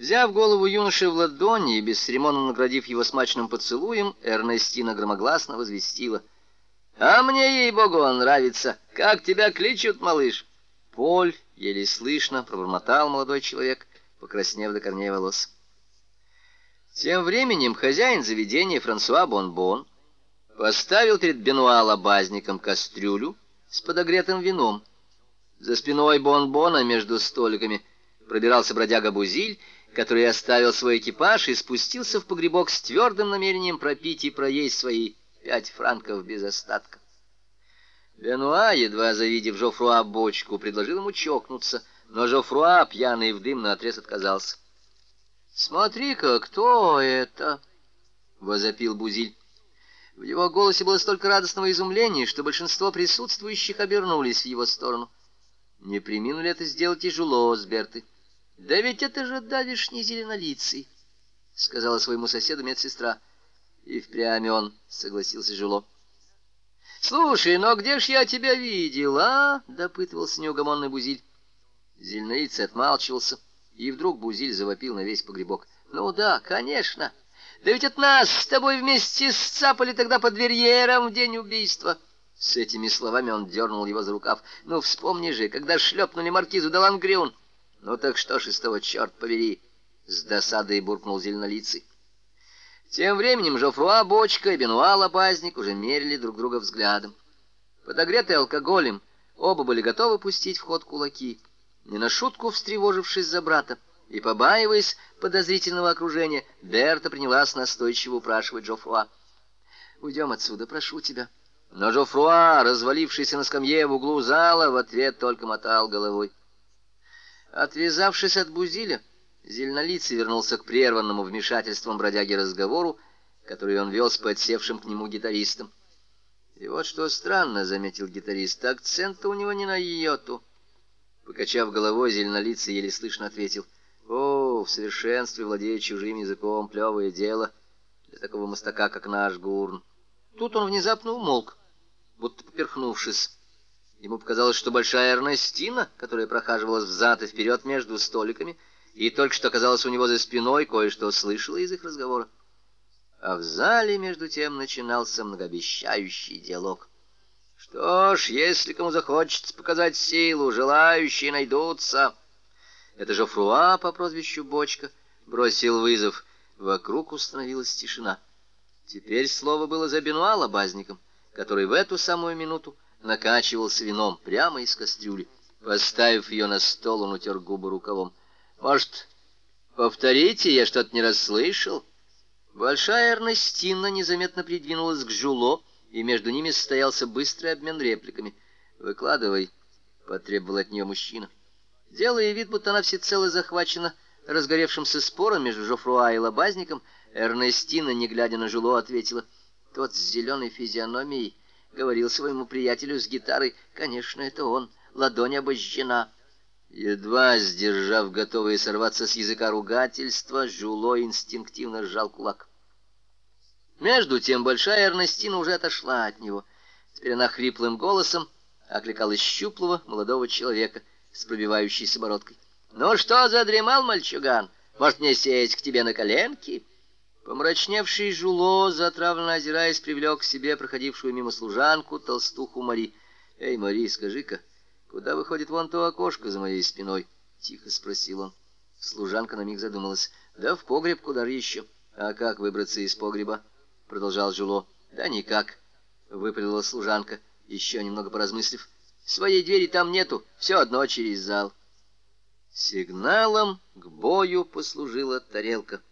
Взяв голову юноши в ладони и бесцеремонно наградив его смачным поцелуем, Эрнестина громогласно возвестила. «А мне, ей-богу, он нравится! Как тебя кличут, малыш!» «Поль!» — еле слышно пробормотал молодой человек, покраснев до корней волос. Тем временем хозяин заведения Франсуа Бонбон поставил перед Бенуа лобазником кастрюлю с подогретым вином. За спиной Бонбона между столиками пробирался бродяга Бузиль, который оставил свой экипаж и спустился в погребок с твердым намерением пропить и проесть свои пять франков без остатка. Бенуа, едва завидев Жофруа бочку, предложил ему чокнуться, но Жофруа, пьяный в дым, наотрез отказался. «Смотри-ка, кто это?» — возопил Бузиль. В его голосе было столько радостного изумления, что большинство присутствующих обернулись в его сторону. Не приминули это сделать и Жуло с Берты. «Да ведь это же давишний зеленолицый», — сказала своему соседу медсестра. И впрямь он согласился жило. «Слушай, но где ж я тебя видел, а?» — допытывался неугомонный Бузиль. Зеленолицый отмалчивался, и вдруг Бузиль завопил на весь погребок. «Ну да, конечно. Да ведь от нас с тобой вместе сцапали тогда под Верьером в день убийства». С этими словами он дернул его за рукав. «Ну, вспомни же, когда шлепнули маркизу Далангриун». «Ну так что ж из того, черт повери! — с досадой буркнул зеленолицый. Тем временем Жофруа Бочка и Бенуа лобазник уже мерили друг друга взглядом. Подогретые алкоголем, оба были готовы пустить в ход кулаки. Не на шутку встревожившись за брата и побаиваясь подозрительного окружения, Берта принялась настойчиво упрашивать Жофруа. «Уйдем отсюда, прошу тебя». Но Жофруа, развалившийся на скамье в углу зала, в ответ только мотал головой. Отвязавшись от Бузиля, Зеленолицый вернулся к прерванному вмешательством бродяги разговору, который он вел с подсевшим к нему гитаристом. И вот что странно, — заметил гитарист, — акцента у него не на йоту. Покачав головой, Зеленолицый еле слышно ответил, — О, в совершенстве владея чужим языком, плевое дело для такого мастака, как наш Гурн. Тут он внезапно умолк, будто поперхнувшись. Ему показалось, что большая Эрнестина, которая прохаживалась взад и вперед между столиками, и только что оказалась у него за спиной, кое-что слышала из их разговора. А в зале, между тем, начинался многообещающий диалог. «Что ж, если кому захочется показать силу, желающие найдутся!» Это же Фруа по прозвищу Бочка бросил вызов. Вокруг установилась тишина. Теперь слово было за Бенуа лобазником, который в эту самую минуту накачивался вином прямо из кастрюли. Поставив ее на стол, он утер губы рукавом. «Может, повторите? Я что-то не расслышал». Большая Эрнестина незаметно придвинулась к Жуло, и между ними состоялся быстрый обмен репликами. «Выкладывай», — потребовал от нее мужчина. Делая вид, будто она всецело захвачена разгоревшимся спором между Жофруа и Лобазником, Эрнестина, не глядя на Жуло, ответила. «Тот с зеленой физиономией говорил своему приятелю с гитарой. Конечно, это он. Ладонь обожжена. Едва сдержав готовые сорваться с языка ругательства, Жуло инстинктивно сжал кулак. Между тем большая Эрнестина уже отошла от него. Теперь она хриплым голосом окликала щуплого молодого человека с пробивающейся бородкой. «Ну что задремал, мальчуган? Может, мне сесть к тебе на коленки?» Помрачневший Жуло, затравленно озираясь, привлек к себе проходившую мимо служанку, толстуху Мари. «Эй, Мари, скажи-ка, куда выходит вон то окошко за моей спиной?» — тихо спросил он. Служанка на миг задумалась. «Да в погреб куда же еще?» «А как выбраться из погреба?» — продолжал Жуло. «Да никак», — выпалила служанка, еще немного поразмыслив. «Своей двери там нету, все одно через зал». Сигналом к бою послужила тарелка.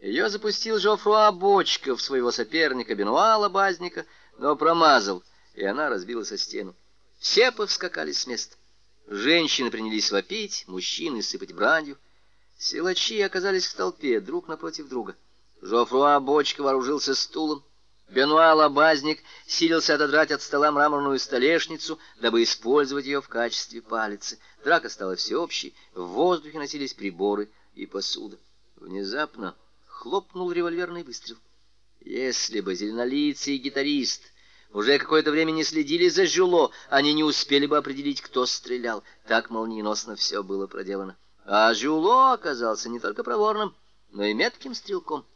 Ее запустил Жофруа Бочков, своего соперника Бенуала Базника, но промазал, и она разбилась о стену. Все повскакали с места. Женщины принялись вопить, мужчины сыпать бранью. Силачи оказались в толпе, друг напротив друга. Жофруа Бочка вооружился стулом. Бенуа Базник силился отодрать от стола мраморную столешницу, дабы использовать ее в качестве палицы. Драка стала всеобщей, в воздухе носились приборы и посуда. Внезапно хлопнул револьверный выстрел. Если бы зеленолицый гитарист уже какое-то время не следили за Жюло, они не успели бы определить, кто стрелял. Так молниеносно все было проделано. А Жюло оказался не только проворным, но и метким стрелком.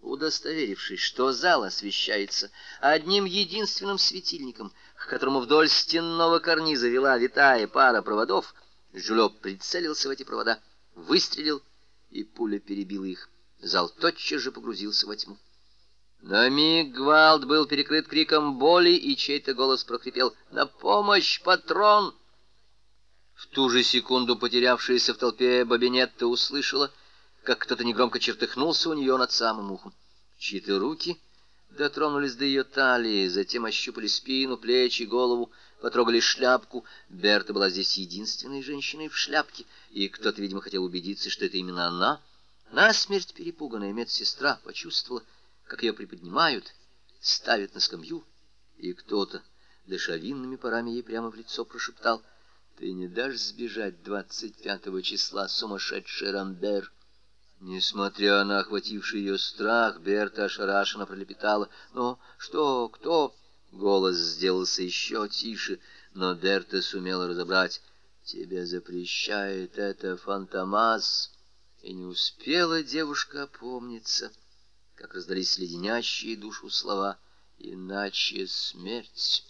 Удостоверившись, что зал освещается одним единственным светильником, к которому вдоль стенного карниза вела витая пара проводов, Жюло прицелился в эти провода, выстрелил, и пуля перебила их. Зал тотчас же погрузился во тьму. На миг гвалт был перекрыт криком боли, и чей-то голос прохрипел «На помощь, патрон!» В ту же секунду потерявшаяся в толпе Бабинетта услышала, как кто-то негромко чертыхнулся у нее над самым ухом. Чьи-то руки дотронулись до ее талии, затем ощупали спину, плечи, голову, потрогали шляпку. Берта была здесь единственной женщиной в шляпке, и кто-то, видимо, хотел убедиться, что это именно она — Насмерть перепуганная медсестра почувствовала, как ее приподнимают, ставят на скамью, и кто-то, дыша винными парами, ей прямо в лицо прошептал «Ты не дашь сбежать 25 числа, сумасшедший Рамбер!» Несмотря на охвативший ее страх, Берта ошарашенно пролепетала «Но что, кто?» Голос сделался еще тише, но Берта сумела разобрать «Тебе запрещает это фантомас!» И не успела девушка опомниться, как раздались леденящие душу слова «Иначе смерть».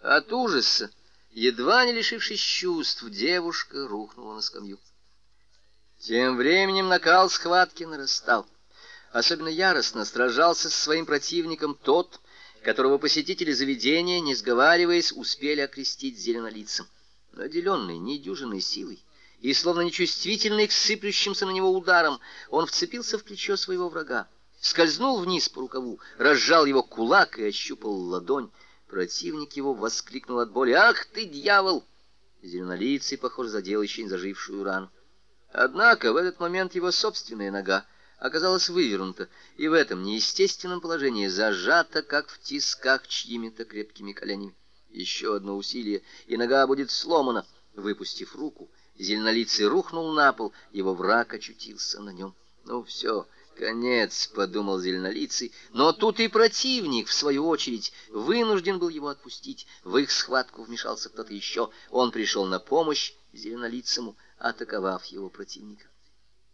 От ужаса, едва не лишившись чувств, девушка рухнула на скамью. Тем временем накал схватки нарастал. Особенно яростно сражался со своим противником тот, которого посетители заведения, не сговариваясь, успели окрестить зеленолицем. Наделенный недюжиной силой, и, словно нечувствительный к сыплющимся на него ударам, он вцепился в плечо своего врага, скользнул вниз по рукаву, разжал его кулак и ощупал ладонь. Противник его воскликнул от боли. «Ах ты, дьявол!» Зеленолицый, похоже, задел еще не зажившую рану. Однако в этот момент его собственная нога оказалась вывернута и в этом неестественном положении зажата, как в тисках чьими-то крепкими коленями. Еще одно усилие, и нога будет сломана. Выпустив руку, Зеленолицый рухнул на пол, его враг очутился на нем. «Ну все, конец», — подумал Зеленолицый, но тут и противник, в свою очередь, вынужден был его отпустить. В их схватку вмешался кто-то еще. Он пришел на помощь Зеленолицему, атаковав его противника.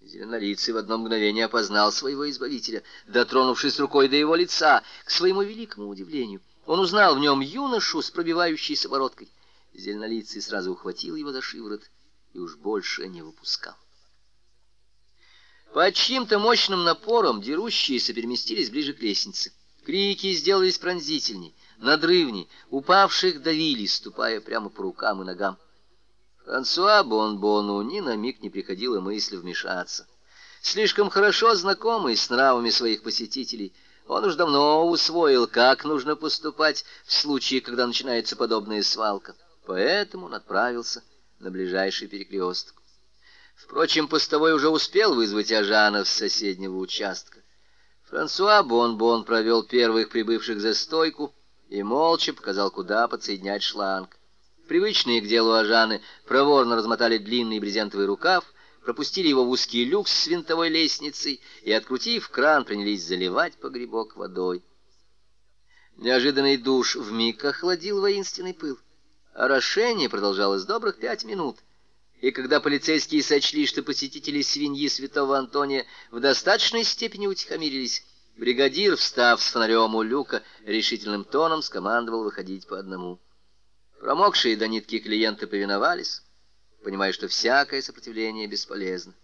Зеленолицый в одно мгновение опознал своего избавителя, дотронувшись рукой до его лица, к своему великому удивлению. Он узнал в нем юношу с пробивающейся бородкой. Зеленолицый сразу ухватил его за шиворот и уж больше не выпускал. Под чьим-то мощным напором дерущиеся переместились ближе к лестнице. Крики сделались пронзительней, надрывней, упавших давили, ступая прямо по рукам и ногам. Франсуа Бонбону ни на миг не приходила мысль вмешаться. Слишком хорошо знакомый с нравами своих посетителей, он уж давно усвоил, как нужно поступать в случае, когда начинается подобная свалка. Поэтому он отправился на ближайший перекресток. Впрочем, постовой уже успел вызвать Ажана с соседнего участка. Франсуа Бонбон провел первых прибывших за стойку и молча показал, куда подсоединять шланг. Привычные к делу Ажаны проворно размотали длинный брезентовый рукав, пропустили его в узкий люк с винтовой лестницей и, открутив кран, принялись заливать погребок водой. Неожиданный душ вмиг охладил воинственный пыл. Орошение продолжалось добрых пять минут, и когда полицейские сочли, что посетители свиньи святого Антония в достаточной степени утихомирились, бригадир, встав с фонарем у люка, решительным тоном скомандовал выходить по одному. Промокшие до нитки клиенты повиновались, понимая, что всякое сопротивление бесполезно.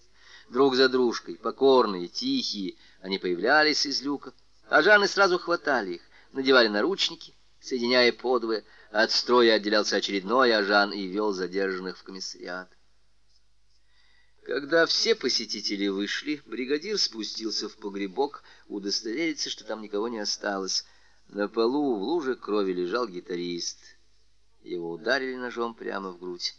Друг за дружкой, покорные, тихие, они появлялись из люка, а Жанны сразу хватали их, надевали наручники, соединяя подвое, от строя отделялся очередной ажан и вел задержанных в комиссариат. Когда все посетители вышли, бригадир спустился в погребок, удостовериться, что там никого не осталось. На полу в луже крови лежал гитарист. Его ударили ножом прямо в грудь.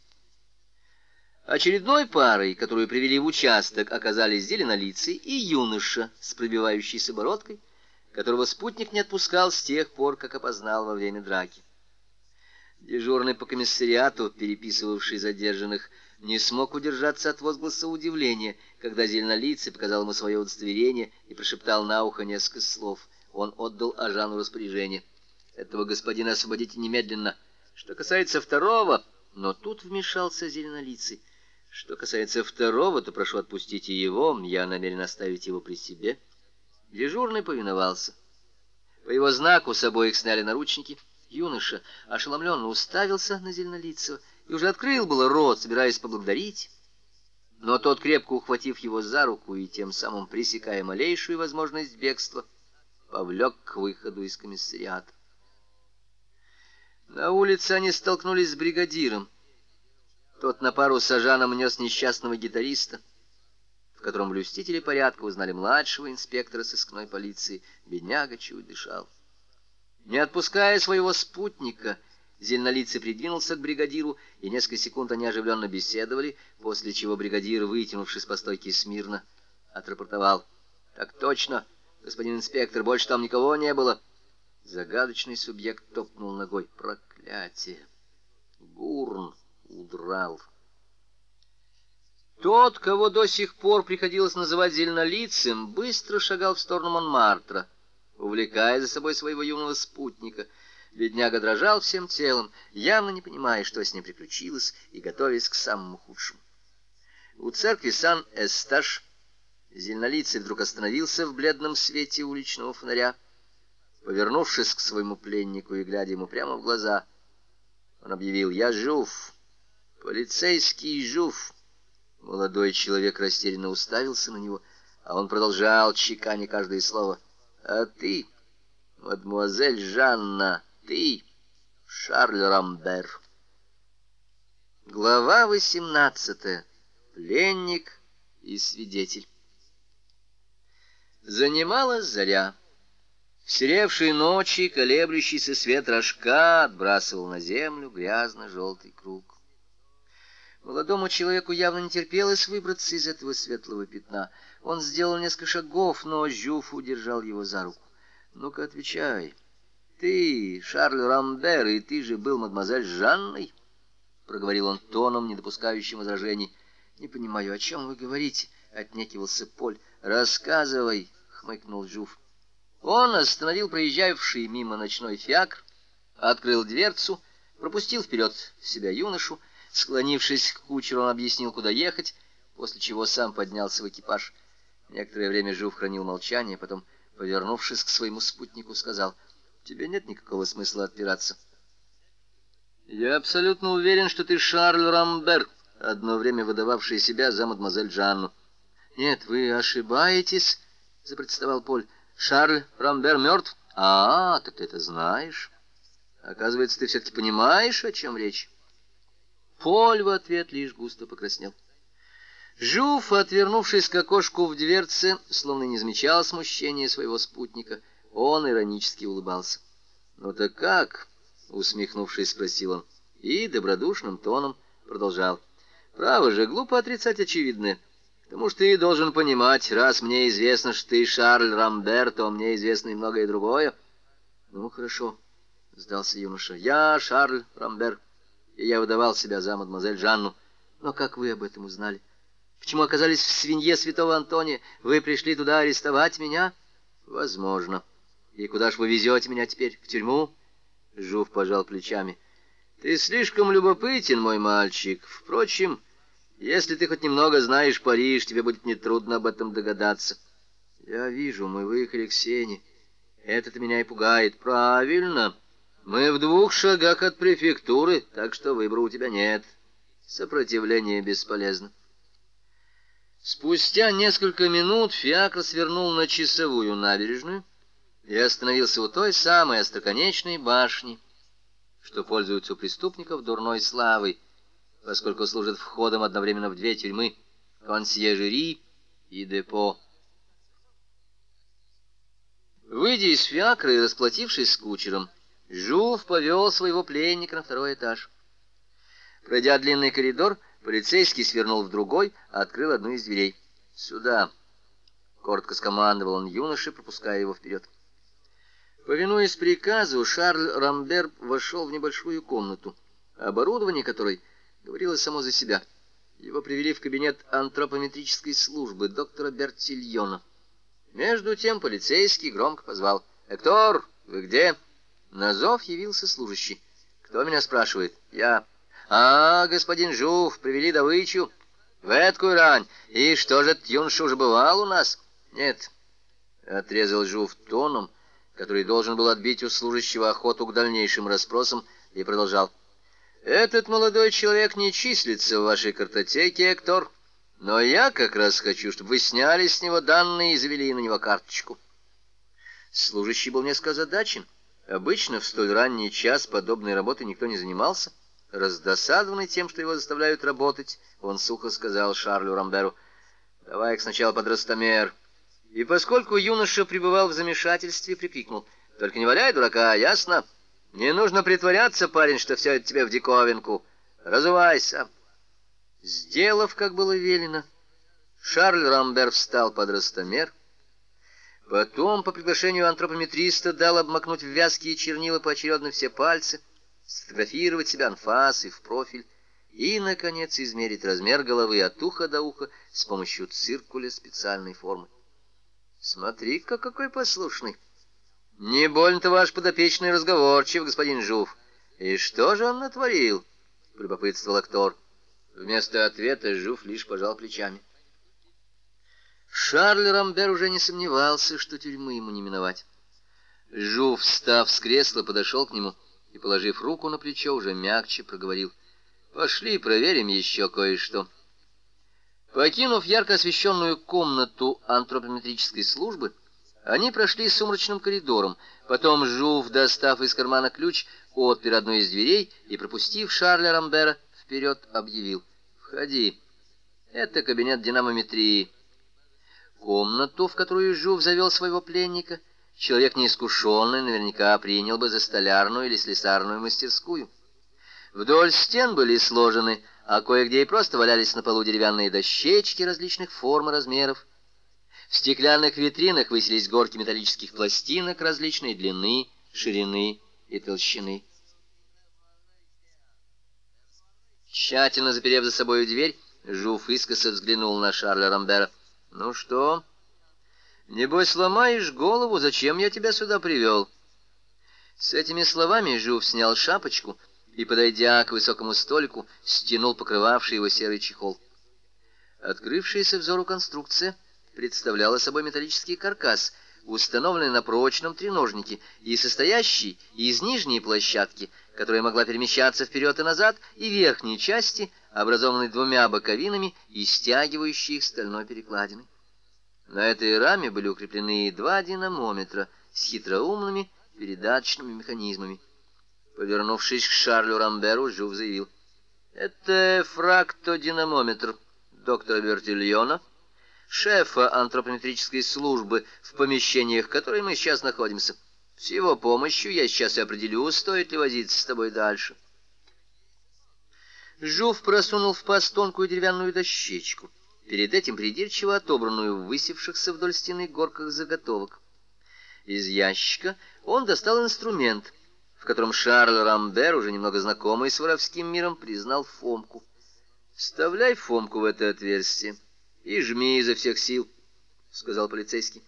Очередной парой, которую привели в участок, оказались зеленолицы и юноша с пробивающейся бородкой, которого спутник не отпускал с тех пор, как опознал во время драки. Дежурный по комиссариату, переписывавший задержанных, не смог удержаться от возгласа удивления, когда зеленолицый показал ему свое удостоверение и прошептал на ухо несколько слов. Он отдал Ажану распоряжение. «Этого господина освободите немедленно. Что касается второго...» Но тут вмешался зеленолицый. «Что касается второго, то прошу отпустить его. Я намерен оставить его при себе». Дежурный повиновался. По его знаку с обоих сняли наручники — Юноша ошеломленно уставился на зеленолицего и уже открыл было рот, собираясь поблагодарить, но тот, крепко ухватив его за руку и тем самым пресекая малейшую возможность бегства, повлек к выходу из комиссариата. На улице они столкнулись с бригадиром. Тот на пару сажаном нес несчастного гитариста, в котором блюстители порядка узнали младшего инспектора сыскной полиции. Бедняга чуть дышал. Не отпуская своего спутника, Зеленолицый придвинулся к бригадиру, и несколько секунд они оживленно беседовали, после чего бригадир, вытянувшись по стойке смирно, отрапортовал. «Так точно, господин инспектор, больше там никого не было». Загадочный субъект топнул ногой. «Проклятие! Гурн удрал!» Тот, кого до сих пор приходилось называть зеленолицым, быстро шагал в сторону Монмартра увлекая за собой своего юного спутника. Бедняга дрожал всем телом, явно не понимая, что с ним приключилось, и готовясь к самому худшему. У церкви Сан-Эсташ зеленолицый вдруг остановился в бледном свете уличного фонаря. Повернувшись к своему пленнику и глядя ему прямо в глаза, он объявил «Я жив! Полицейский жив!» Молодой человек растерянно уставился на него, а он продолжал, чеканя каждое слово — а ты, мадемуазель Жанна, ты Шарль Рамбер. Глава 18. Пленник и свидетель. Занималась заря. В серевшей ночи колеблющийся свет рожка отбрасывал на землю грязно-желтый круг. Молодому человеку явно не терпелось выбраться из этого светлого пятна — он сделал несколько шагов, но Жюф удержал его за руку. «Ну-ка, отвечай. Ты, Шарль Рамбер, и ты же был мадемуазель Жанной?» Проговорил он тоном, не допускающим возражений. «Не понимаю, о чем вы говорите?» — отнекивался Поль. «Рассказывай», — хмыкнул Жюф. Он остановил проезжавший мимо ночной фиакр, открыл дверцу, пропустил вперед себя юношу, Склонившись к кучеру, он объяснил, куда ехать, после чего сам поднялся в экипаж. Некоторое время Жив хранил молчание, потом, повернувшись к своему спутнику, сказал, «Тебе нет никакого смысла отпираться». «Я абсолютно уверен, что ты Шарль Рамбер, одно время выдававший себя за мадемуазель Жанну». «Нет, вы ошибаетесь», — запротестовал Поль. «Шарль Рамбер мертв?» «А, так ты это знаешь. Оказывается, ты все-таки понимаешь, о чем речь». Поль в ответ лишь густо покраснел. Жуф, отвернувшись к окошку в дверце, словно не замечал смущения своего спутника, он иронически улыбался. «Ну так как?» — усмехнувшись, спросил он. И добродушным тоном продолжал. «Право же, глупо отрицать очевидное. Потому что ты должен понимать, раз мне известно, что ты Шарль Рамбер, то мне известно и многое другое». «Ну, хорошо», — сдался юноша. «Я Шарль Рамбер, и я выдавал себя за мадемуазель Жанну. Но как вы об этом узнали?» почему оказались в свинье святого Антония? Вы пришли туда арестовать меня? Возможно. И куда ж вы везете меня теперь? В тюрьму? Жув пожал плечами. Ты слишком любопытен, мой мальчик. Впрочем, если ты хоть немного знаешь Париж, тебе будет нетрудно об этом догадаться. Я вижу, мы выехали к Сене. Этот меня и пугает. Правильно. Мы в двух шагах от префектуры, так что выбора у тебя нет. Сопротивление бесполезно. Спустя несколько минут Фиакр свернул на часовую набережную и остановился у той самой остроконечной башни, что пользуется у преступников дурной славой, поскольку служит входом одновременно в две тюрьмы — консьержери и депо. Выйдя из Фиакра и расплатившись с кучером, Жув повел своего пленника на второй этаж. Пройдя длинный коридор — Полицейский свернул в другой, а открыл одну из дверей. «Сюда!» — коротко скомандовал он юноше, пропуская его вперед. Повинуясь приказу, Шарль Рамбер вошел в небольшую комнату, оборудование которой говорило само за себя. Его привели в кабинет антропометрической службы доктора Бертильона. Между тем полицейский громко позвал. «Эктор, вы где?» На зов явился служащий. «Кто меня спрашивает?» «Я». «А, господин Жуф, привели добычу? В эткую рань? И что же, юноша уже бывал у нас?» «Нет», — отрезал Жуф тоном, который должен был отбить у служащего охоту к дальнейшим расспросам, и продолжал. «Этот молодой человек не числится в вашей картотеке, Эктор, но я как раз хочу, чтобы вы сняли с него данные и завели на него карточку». Служащий был несколько задачен. Обычно в столь ранний час подобной работы никто не занимался. Раздосадованный тем, что его заставляют работать, он сухо сказал Шарлю Рамберу, «Давай их сначала под ростомер». И поскольку юноша пребывал в замешательстве, прикрикнул, «Только не валяй, дурака, ясно? Не нужно притворяться, парень, что все это тебе в диковинку. Разувайся». Сделав, как было велено, Шарль Рамбер встал под ростомер, Потом, по приглашению антропометриста, дал обмакнуть в вязкие чернила поочередно все пальцы — сфотографировать себя анфас и в профиль, и, наконец, измерить размер головы от уха до уха с помощью циркуля специальной формы. Смотри-ка, какой послушный! Не больно-то ваш подопечный разговорчив, господин Жуф. И что же он натворил? — любопытствовал актор. Вместо ответа Жуф лишь пожал плечами. Шарль Рамбер уже не сомневался, что тюрьмы ему не миновать. Жуф, встав с кресла, подошел к нему — и, положив руку на плечо, уже мягче проговорил. «Пошли, проверим еще кое-что». Покинув ярко освещенную комнату антропометрической службы, они прошли сумрачным коридором. Потом Жув, достав из кармана ключ, отпер одну из дверей и, пропустив Шарля Рамбера, вперед объявил. «Входи. Это кабинет динамометрии». Комнату, в которую Жув завел своего пленника, — Человек неискушенный наверняка принял бы за столярную или слесарную мастерскую. Вдоль стен были сложены, а кое-где и просто валялись на полу деревянные дощечки различных форм и размеров. В стеклянных витринах высились горки металлических пластинок различной длины, ширины и толщины. Тщательно заперев за собой дверь, Жуф искоса взглянул на Шарля Рамбера. «Ну что?» Небось, ломаешь голову, зачем я тебя сюда привел?» С этими словами Жув снял шапочку и, подойдя к высокому столику, стянул покрывавший его серый чехол. Открывшаяся взору конструкция представляла собой металлический каркас, установленный на прочном треножнике и состоящий из нижней площадки, которая могла перемещаться вперед и назад, и верхней части, образованной двумя боковинами и стягивающей их стальной перекладиной. На этой раме были укреплены два динамометра с хитроумными передаточными механизмами. Повернувшись к Шарлю Рамберу, Жюв заявил. «Это фрактодинамометр доктора Вертильона, шефа антропометрической службы, в помещениях которой мы сейчас находимся. С его помощью я сейчас и определю, стоит ли возиться с тобой дальше». Жув просунул в паз тонкую деревянную дощечку перед этим придирчиво отобранную в высевшихся вдоль стены горках заготовок. Из ящика он достал инструмент, в котором Шарль Рамбер, уже немного знакомый с воровским миром, признал Фомку. «Вставляй Фомку в это отверстие и жми изо всех сил», — сказал полицейский.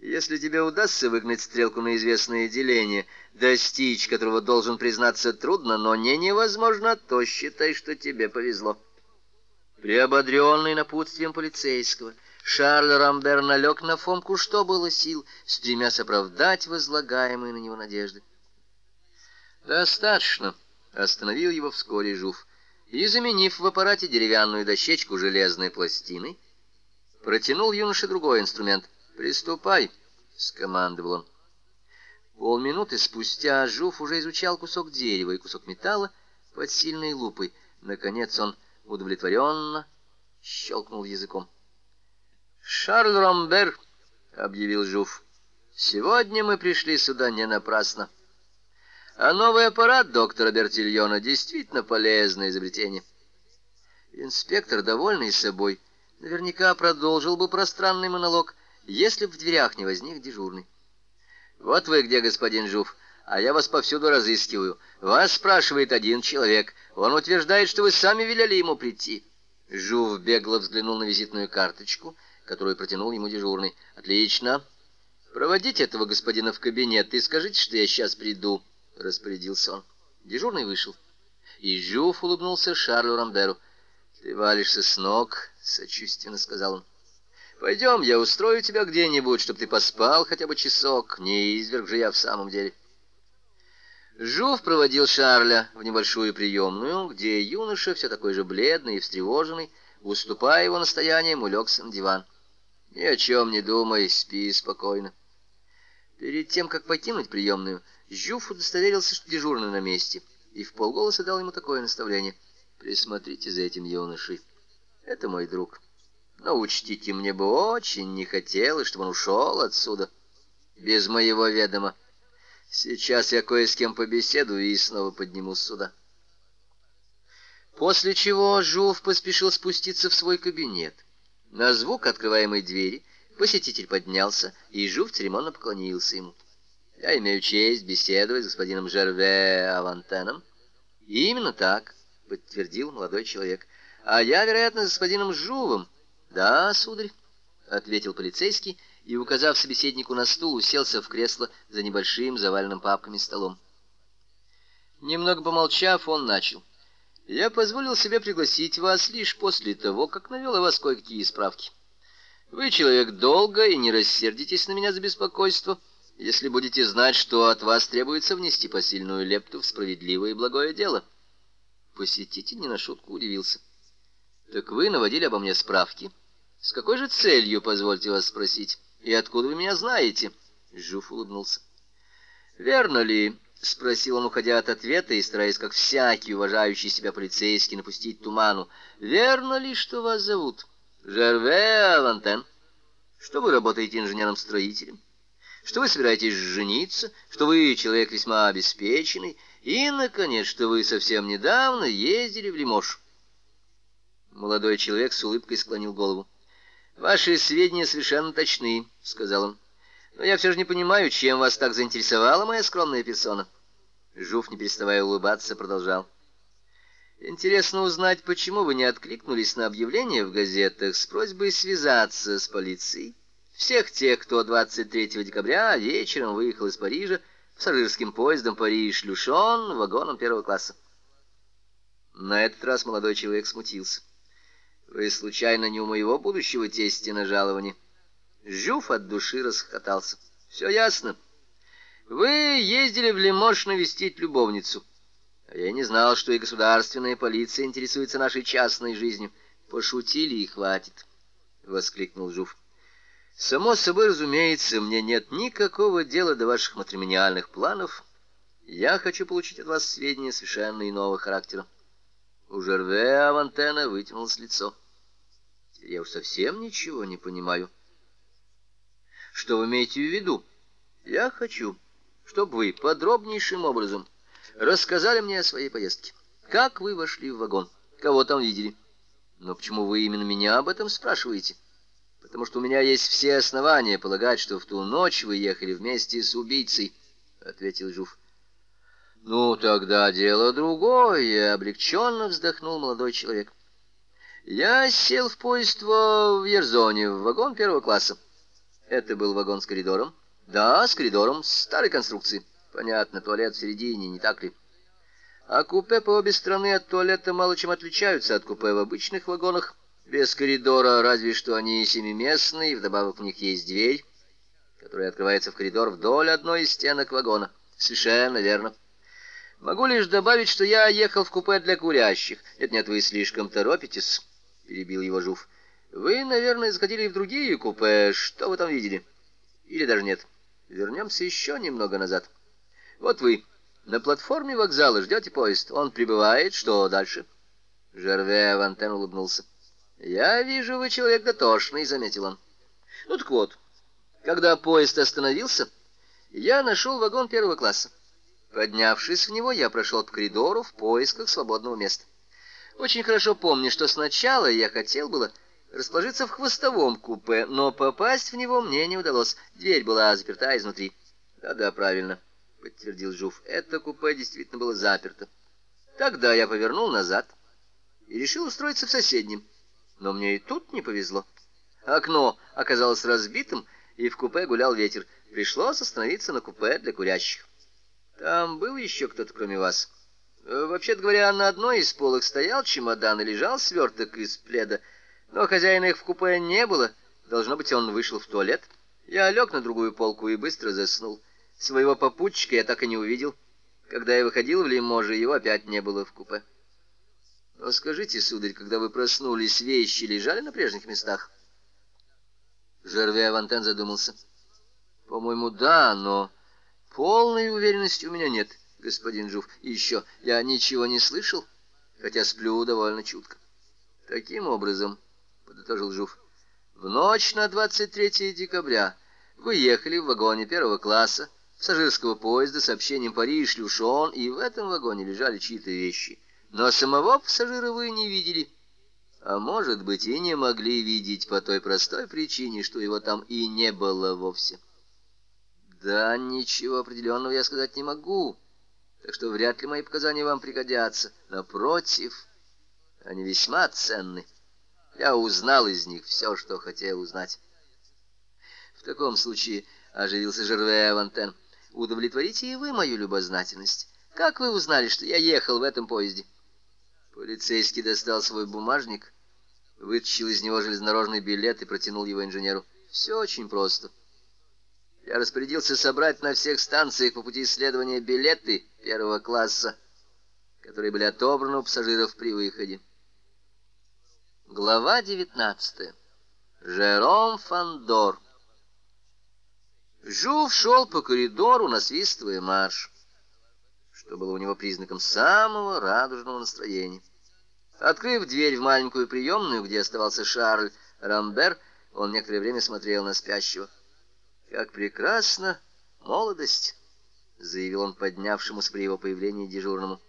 «Если тебе удастся выгнать стрелку на известное деление, достичь которого, должен признаться, трудно, но не невозможно, то считай, что тебе повезло». Приободренный напутствием полицейского, Шарль Рамбер налег на Фомку, что было сил, стремясь оправдать возлагаемые на него надежды. «Достаточно», — остановил его вскоре Жуф, и, заменив в аппарате деревянную дощечку железной пластиной, протянул юноше другой инструмент. «Приступай», — скомандовал он. Полминуты спустя Жуф уже изучал кусок дерева и кусок металла под сильной лупой. Наконец он удовлетворенно щелкнул языком. «Шарль Ромбер», — объявил Жуф, — «сегодня мы пришли сюда не напрасно. А новый аппарат доктора Бертильона действительно полезное изобретение». Инспектор, довольный собой, наверняка продолжил бы пространный монолог, если б в дверях не возник дежурный. «Вот вы где, господин Жуф а я вас повсюду разыскиваю. Вас спрашивает один человек. Он утверждает, что вы сами велели ему прийти». Жув бегло взглянул на визитную карточку, которую протянул ему дежурный. «Отлично. Проводите этого господина в кабинет и скажите, что я сейчас приду», — распорядился он. Дежурный вышел. И Жув улыбнулся Шарлю Рамберу. «Ты валишься с ног», — сочувственно сказал он. «Пойдем, я устрою тебя где-нибудь, чтобы ты поспал хотя бы часок. Не изверг же я в самом деле». Жув проводил Шарля в небольшую приемную, где юноша, все такой же бледный и встревоженный, уступая его настоянием, улегся на диван. «Ни о чем не думай, спи спокойно». Перед тем, как покинуть приемную, Жув удостоверился, что дежурный на месте, и в полголоса дал ему такое наставление. «Присмотрите за этим юношей. Это мой друг. Но учтите, мне бы очень не хотелось, чтобы он ушел отсюда без моего ведома». Сейчас я кое с кем побеседую и снова поднимусь сюда. После чего Жуф поспешил спуститься в свой кабинет. На звук открываемой двери посетитель поднялся, и Жуф церемонно поклонился ему. «Я имею честь беседовать с господином Жерве Авантеном». «Именно так», — подтвердил молодой человек. «А я, вероятно, с господином Жувом». «Да, сударь», — ответил полицейский, — и, указав собеседнику на стул, уселся в кресло за небольшим заваленным папками столом. Немного помолчав, он начал. «Я позволил себе пригласить вас лишь после того, как навел о вас кое-какие справки. Вы человек долго, и не рассердитесь на меня за беспокойство, если будете знать, что от вас требуется внести посильную лепту в справедливое и благое дело». Посетитель не на шутку удивился. «Так вы наводили обо мне справки. С какой же целью, позвольте вас спросить?» «И откуда вы меня знаете?» Жуф улыбнулся. «Верно ли?» — спросил он, уходя от ответа и стараясь, как всякий уважающий себя полицейский, напустить туману. «Верно ли, что вас зовут?» «Жерве Авантен? Что вы работаете инженером-строителем?» что вы собираетесь жениться, что вы человек весьма обеспеченный, и, наконец, что вы совсем недавно ездили в Лимош. Молодой человек с улыбкой склонил голову. «Ваши сведения совершенно точны», — сказал он. «Но я все же не понимаю, чем вас так заинтересовала моя скромная персона». Жуф, не переставая улыбаться, продолжал. «Интересно узнать, почему вы не откликнулись на объявление в газетах с просьбой связаться с полицией всех тех, кто 23 декабря вечером выехал из Парижа пассажирским поездом Париж-Люшон вагоном первого класса». На этот раз молодой человек смутился. Вы, случайно, не у моего будущего тести на жалование? Жюф от души расхотался. Все ясно. Вы ездили в Лимош навестить любовницу. А я не знал, что и государственная полиция интересуется нашей частной жизнью. Пошутили и хватит, — воскликнул Жуф. Само собой, разумеется, мне нет никакого дела до ваших матримониальных планов. Я хочу получить от вас сведения совершенно иного характера. У Жерве Авантена вытянулось лицо. — я уж совсем ничего не понимаю. Что вы имеете в виду? Я хочу, чтобы вы подробнейшим образом рассказали мне о своей поездке. Как вы вошли в вагон? Кого там видели? Но почему вы именно меня об этом спрашиваете? Потому что у меня есть все основания полагать, что в ту ночь вы ехали вместе с убийцей, — ответил Жуф. Ну, тогда дело другое, — облегченно вздохнул молодой человек. Я сел в поезд в Ерзоне, в вагон первого класса. Это был вагон с коридором. Да, с коридором, старой конструкции. Понятно, туалет в середине, не так ли? А купе по обе стороны от туалета мало чем отличаются от купе в обычных вагонах. Без коридора, разве что они семиместные, вдобавок в них есть дверь, которая открывается в коридор вдоль одной из стенок вагона. Совершенно верно. Могу лишь добавить, что я ехал в купе для курящих. Нет-нет, вы слишком торопитесь. — перебил его Жуф. «Вы, наверное, заходили в другие купе. Что вы там видели?» «Или даже нет. Вернемся еще немного назад. Вот вы на платформе вокзала ждете поезд. Он прибывает. Что дальше?» Жерве Вантен улыбнулся. «Я вижу, вы человек дотошный», — заметил он. «Ну так вот, когда поезд остановился, я нашел вагон первого класса. Поднявшись в него, я прошел по коридору в поисках свободного места. Очень хорошо помню, что сначала я хотел было расположиться в хвостовом купе, но попасть в него мне не удалось. Дверь была заперта изнутри. Да-да, правильно, подтвердил Жуф. Это купе действительно было заперто. Тогда я повернул назад и решил устроиться в соседнем. Но мне и тут не повезло. Окно оказалось разбитым, и в купе гулял ветер. Пришлось остановиться на купе для курящих. Там был еще кто-то, кроме вас. Э, вообще-то говоря, на одной из полок стоял чемодан и лежал сверток из пледа, но хозяина их в купе не было, должно быть, он вышел в туалет. Я лег на другую полку и быстро заснул. Своего попутчика я так и не увидел. Когда я выходил в лиможе, его опять не было в купе. Но скажите, сударь, когда вы проснулись, вещи лежали на прежних местах? Жерве Авантен задумался. По-моему, да, но полной уверенности у меня нет. — господин Жуф. И еще, я ничего не слышал, хотя сплю довольно чутко. Таким образом, подытожил Жуф, в ночь на 23 декабря вы ехали в вагоне первого класса пассажирского поезда с сообщением Париж-Люшон, и в этом вагоне лежали чьи-то вещи. Но самого пассажира вы не видели. А может быть, и не могли видеть по той простой причине, что его там и не было вовсе. Да, ничего определенного я сказать не могу, так что вряд ли мои показания вам пригодятся. Напротив, они весьма ценны. Я узнал из них все, что хотел узнать. В таком случае оживился Жерве Авантен. Удовлетворите и вы мою любознательность. Как вы узнали, что я ехал в этом поезде? Полицейский достал свой бумажник, вытащил из него железнодорожный билет и протянул его инженеру. Все очень просто. Я распорядился собрать на всех станциях по пути исследования билеты первого класса, которые были отобраны у пассажиров при выходе. Глава 19. Жером Фандор. Жув шел по коридору, насвистывая марш, что было у него признаком самого радужного настроения. Открыв дверь в маленькую приемную, где оставался Шарль Рамбер, он некоторое время смотрел на спящего. «Как прекрасна молодость!» — заявил он поднявшемуся при его появлении дежурному.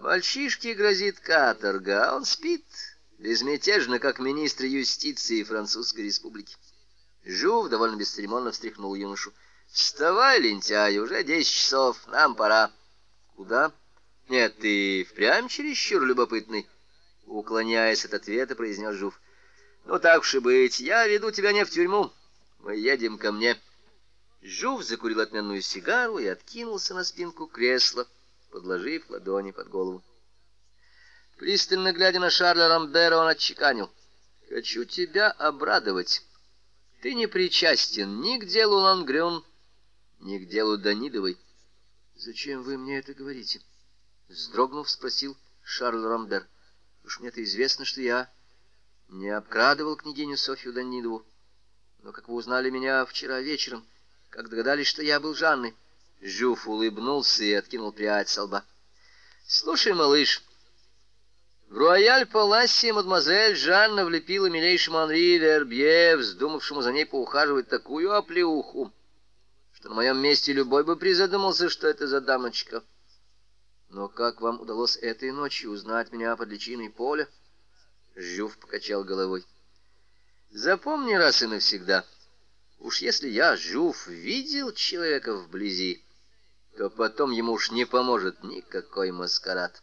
«Мальчишке грозит каторга, а он спит, безмятежно, как министр юстиции Французской республики». Жув довольно бесцеремонно встряхнул юношу. «Вставай, лентяй, уже десять часов, нам пора». «Куда?» «Нет, ты впрямь чересчур любопытный», — уклоняясь от ответа, произнес Жув. «Ну так уж и быть, я веду тебя не в тюрьму. Мы едем ко мне». Жуф закурил отменную сигару и откинулся на спинку кресла, подложив ладони под голову. Пристально глядя на Шарля Рамбера, он отчеканил. «Хочу тебя обрадовать. Ты не причастен ни к делу Лангрюн, ни к делу Данидовой». «Зачем вы мне это говорите?» Вздрогнув, спросил Шарль Рамбер. «Уж мне-то известно, что я не обкрадывал княгиню Софью Данидову. Но, как вы узнали меня вчера вечером...» как догадались, что я был Жанной. Жюф улыбнулся и откинул прядь со лба. «Слушай, малыш, в рояль Паласси мадемуазель Жанна влепила милейшему Анри Вербье, вздумавшему за ней поухаживать такую оплеуху, что на моем месте любой бы призадумался, что это за дамочка. Но как вам удалось этой ночью узнать меня под личиной поля?» Жюф покачал головой. «Запомни раз и навсегда». Уж если я, Жуф, видел человека вблизи, то потом ему уж не поможет никакой маскарад.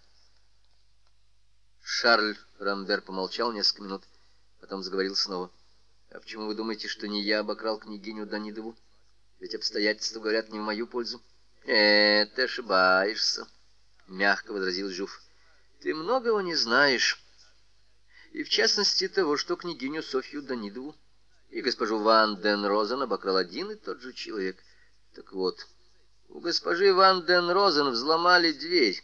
Шарль Рамбер помолчал несколько минут, потом заговорил снова. «А почему вы думаете, что не я обокрал княгиню Данидову? Ведь обстоятельства говорят не в мою пользу». «Э, ты ошибаешься», — мягко возразил Жуф. «Ты многого не знаешь, и в частности того, что княгиню Софью Данидову и госпожу Ван Ден Розен обокрал один и тот же человек. Так вот, у госпожи Ван Ден Розен взломали дверь,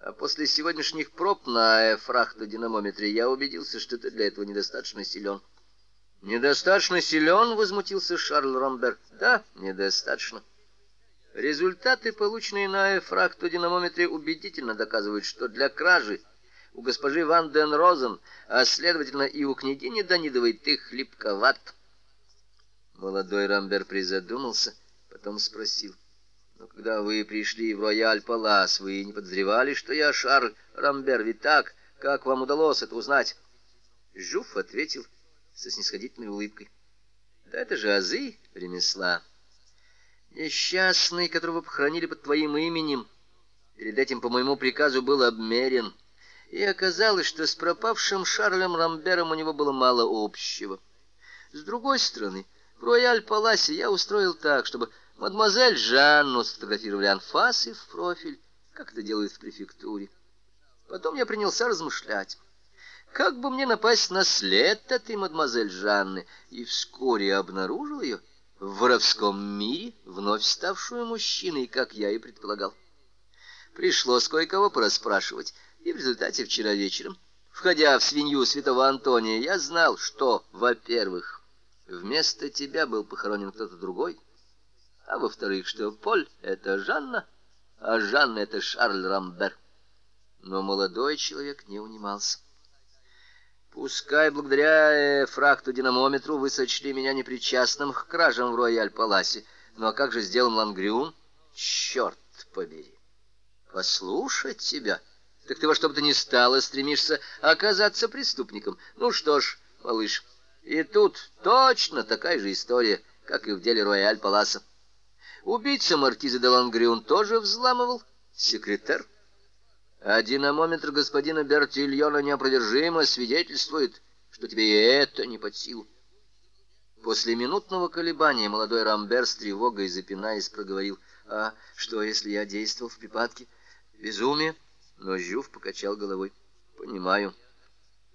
а после сегодняшних проб на фрахтодинамометре я убедился, что ты для этого недостаточно силен. «Недостаточно силен?» — возмутился Шарль Ромберг. «Да, недостаточно». Результаты, полученные на эфрактодинамометре, убедительно доказывают, что для кражи у госпожи Ван Ден Розен, а, следовательно, и у княгини Данидовой ты хлипковат. Молодой Рамбер призадумался, потом спросил. Но когда вы пришли в Рояль Палас, вы не подозревали, что я Шарль Рамбер, ведь так? Как вам удалось это узнать? Жуф ответил со снисходительной улыбкой. Да это же азы ремесла. Несчастный, которого похоронили под твоим именем, перед этим по моему приказу был обмерен и оказалось, что с пропавшим Шарлем Рамбером у него было мало общего. С другой стороны, в Рояль-Паласе я устроил так, чтобы мадемуазель Жанну сфотографировали анфас и в профиль, как это делают в префектуре. Потом я принялся размышлять. Как бы мне напасть на след этой мадемуазель Жанны? И вскоре обнаружил ее в воровском мире, вновь ставшую мужчиной, как я и предполагал. Пришлось кое-кого порасспрашивать и в результате вчера вечером, входя в свинью святого Антония, я знал, что, во-первых, вместо тебя был похоронен кто-то другой, а во-вторых, что Поль — это Жанна, а Жанна — это Шарль Рамбер. Но молодой человек не унимался. Пускай благодаря э, фракту-динамометру вы сочли меня непричастным к кражам в Рояль-Паласе, но как же сделан Лангрюн? Черт побери! Послушать тебя! Так ты во что бы то ни стало стремишься оказаться преступником. Ну что ж, малыш, и тут точно такая же история, как и в деле Рояль Паласа. Убийца маркиза де Лангриун тоже взламывал секретарь. А динамометр господина Бертильона неопровержимо свидетельствует, что тебе и это не под силу. После минутного колебания молодой Рамбер с тревогой запинаясь проговорил, «А что, если я действовал в припадке безумия?» Но Жюв покачал головой. «Понимаю.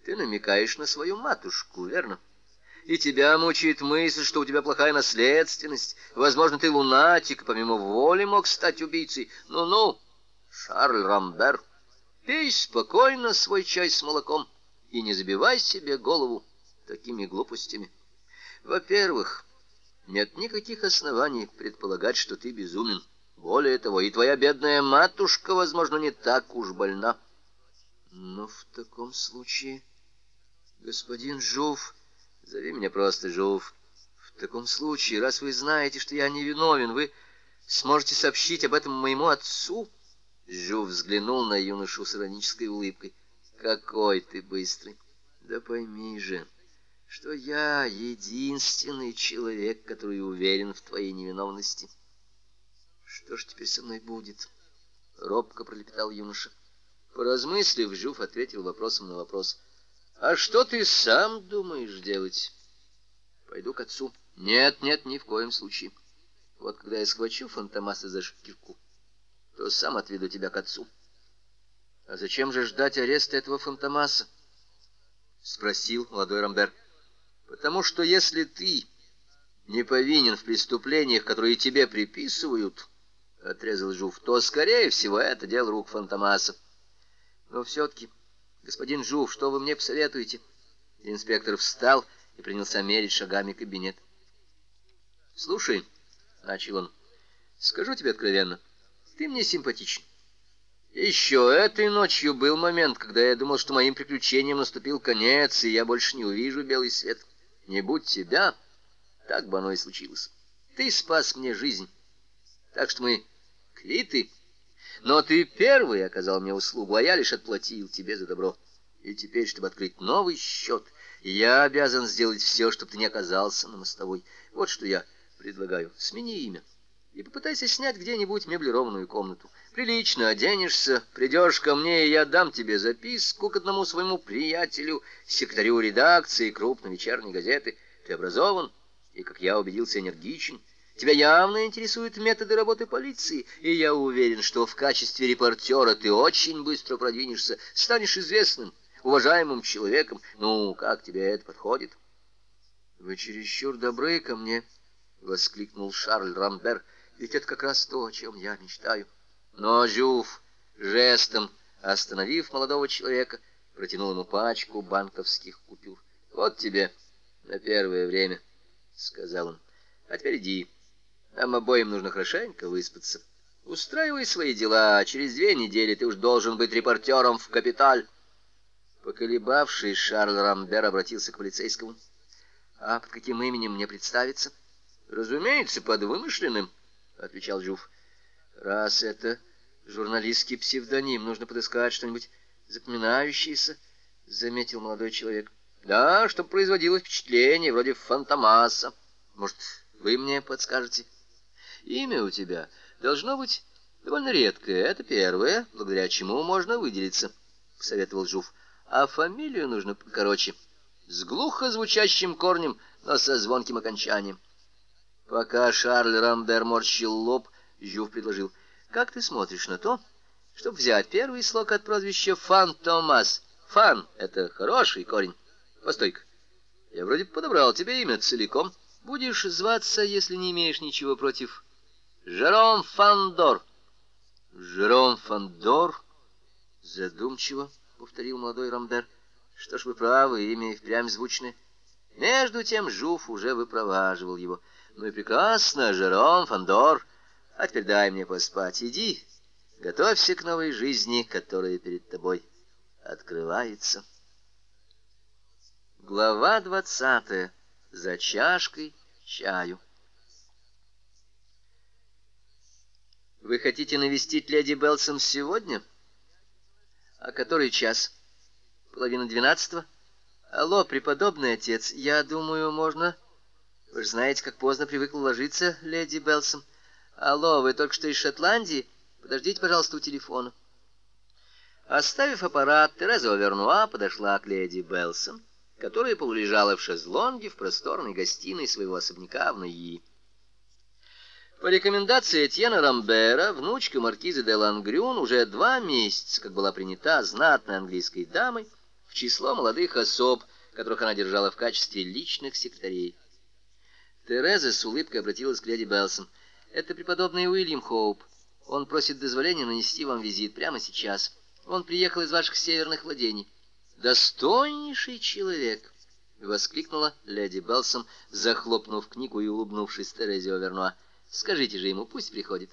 Ты намекаешь на свою матушку, верно?» И тебя мучает мысль, что у тебя плохая наследственность. Возможно, ты лунатик, помимо воли мог стать убийцей. Ну-ну, Шарль Рамбер, пей спокойно свой чай с молоком и не забивай себе голову такими глупостями. Во-первых, нет никаких оснований предполагать, что ты безумен. Более того, и твоя бедная матушка, возможно, не так уж больна. Но в таком случае, господин Жуф, зови меня просто Жуф, в таком случае, раз вы знаете, что я невиновен, вы сможете сообщить об этом моему отцу? Жуф взглянул на юношу с иронической улыбкой. Какой ты быстрый! Да пойми же, что я единственный человек, который уверен в твоей невиновности. — что ж теперь со мной будет? Робко пролепетал юноша. Поразмыслив, Жюф ответил вопросом на вопрос. А что ты сам думаешь делать? Пойду к отцу. Нет, нет, ни в коем случае. Вот когда я схвачу Фантомаса за шкирку, то сам отведу тебя к отцу. А зачем же ждать ареста этого Фантомаса? Спросил молодой Рамбер. Потому что если ты не повинен в преступлениях, которые тебе приписывают, — отрезал Жуф, — то, скорее всего, это дело рук Фантомаса. Но все-таки, господин Жуф, что вы мне посоветуете? Инспектор встал и принялся мерить шагами кабинет. — Слушай, — начал он, — скажу тебе откровенно, ты мне симпатичен. Еще этой ночью был момент, когда я думал, что моим приключениям наступил конец, и я больше не увижу белый свет. Не будь тебя, так бы оно и случилось. Ты спас мне жизнь. Так что мы ли ты? Но ты первый оказал мне услугу, а я лишь отплатил тебе за добро. И теперь, чтобы открыть новый счет, я обязан сделать все, чтобы ты не оказался на мостовой. Вот что я предлагаю. Смени имя и попытайся снять где-нибудь меблированную комнату. Прилично оденешься, придешь ко мне, и я дам тебе записку к одному своему приятелю, секретарю редакции крупной вечерней газеты. Ты образован и, как я убедился, энергичен. Тебя явно интересуют методы работы полиции, и я уверен, что в качестве репортера ты очень быстро продвинешься, станешь известным, уважаемым человеком. Ну, как тебе это подходит? — Вы чересчур добры ко мне, — воскликнул Шарль Рамбер, — ведь это как раз то, о чем я мечтаю. Но Жюф жестом, остановив молодого человека, протянул ему пачку банковских купюр. — Вот тебе на первое время, — сказал он. — А теперь иди. Нам обоим нужно хорошенько выспаться. Устраивай свои дела, через две недели ты уж должен быть репортером в «Капиталь». Поколебавшись, Шарль Рамбер обратился к полицейскому. «А под каким именем мне представиться?» «Разумеется, под вымышленным», — отвечал Жуф. «Раз это журналистский псевдоним, нужно подыскать что-нибудь запоминающееся», — заметил молодой человек. «Да, чтобы производило впечатление, вроде Фантомаса. Может, вы мне подскажете?» Имя у тебя должно быть довольно редкое. Это первое, благодаря чему можно выделиться, — советовал Жуф. А фамилию нужно покороче, с глухо звучащим корнем, но со звонким окончанием. Пока Шарль Рамбер морщил лоб, Жуф предложил. Как ты смотришь на то, чтобы взять первый слог от прозвища Фантомас? Фан — это хороший корень. Постой-ка, я вроде подобрал тебе имя целиком. Будешь зваться, если не имеешь ничего против Жером Фандор. Жером Фандор? Задумчиво, повторил молодой Рамдер. Что ж вы правы, имя и впрямь звучное. Между тем Жуф уже выпроваживал его. Ну и прекрасно, Жером Фандор. А теперь дай мне поспать. Иди, готовься к новой жизни, которая перед тобой открывается. Глава двадцатая. За чашкой чаю. «Вы хотите навестить леди Белсом сегодня?» «А который час?» «Половина двенадцатого?» «Алло, преподобный отец, я думаю, можно...» «Вы же знаете, как поздно привыкла ложиться леди Белсом». «Алло, вы только что из Шотландии? Подождите, пожалуйста, у телефона». Оставив аппарат, Тереза Овернуа подошла к леди Белсон, которая полулежала в шезлонге в просторной гостиной своего особняка в Наи. По рекомендации Этьена Рамбера, внучка маркизы де Лангрюн уже два месяца, как была принята знатной английской дамой, в число молодых особ, которых она держала в качестве личных секретарей. Тереза с улыбкой обратилась к леди Белсон. «Это преподобный Уильям Хоуп. Он просит дозволения нанести вам визит прямо сейчас. Он приехал из ваших северных владений». «Достойнейший человек!» — воскликнула леди Белсон, захлопнув книгу и улыбнувшись Терезе Овернуа. Скажите же ему, пусть приходит.